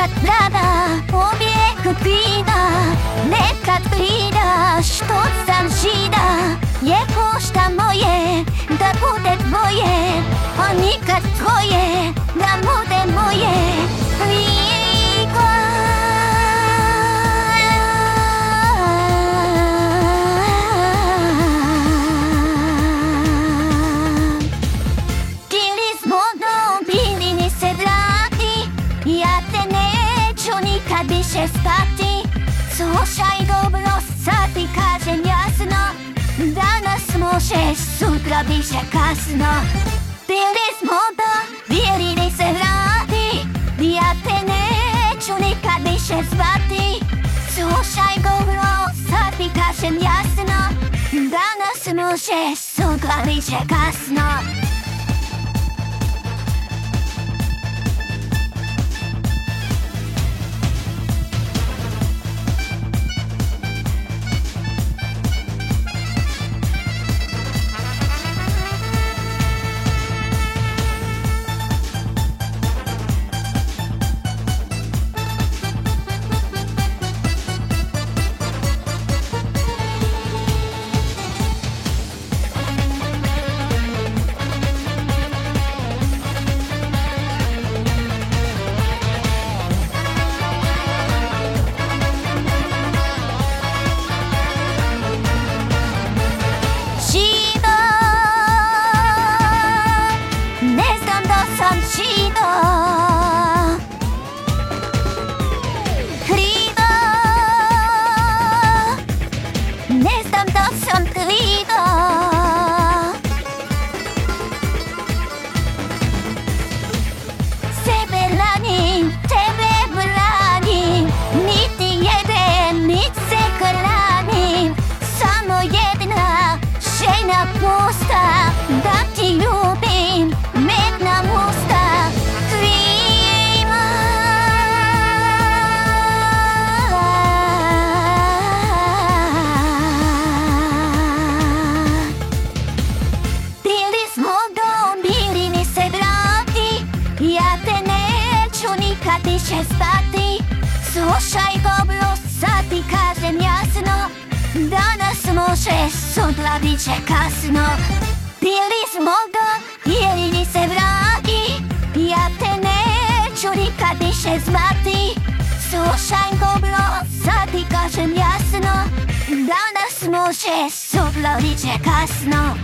katlara Uvijek upina Nekad brina Što sam žina Je pošta moje Da bude tvoje A nikad tvoje Da bude moje. Vi się spati Słuchaj dobro sati każe jasno Danas możesz, sutra pisze kasno Bili smo do, vjerili se vrati Ja te neću nikad više zvati Slušaj dobro, sad ti kažem jasno Danas možeš, sutra piše kasno się spaty. Słuchaj go blossaty każdym jasno. Do nas może są dla bicia kasno. Bili z mogo, jeli se wraki Ja te nie czuli, kiedy się zmaty Słuchaj go blossaty każdym jasno. Do nas może są dla bicia kasno.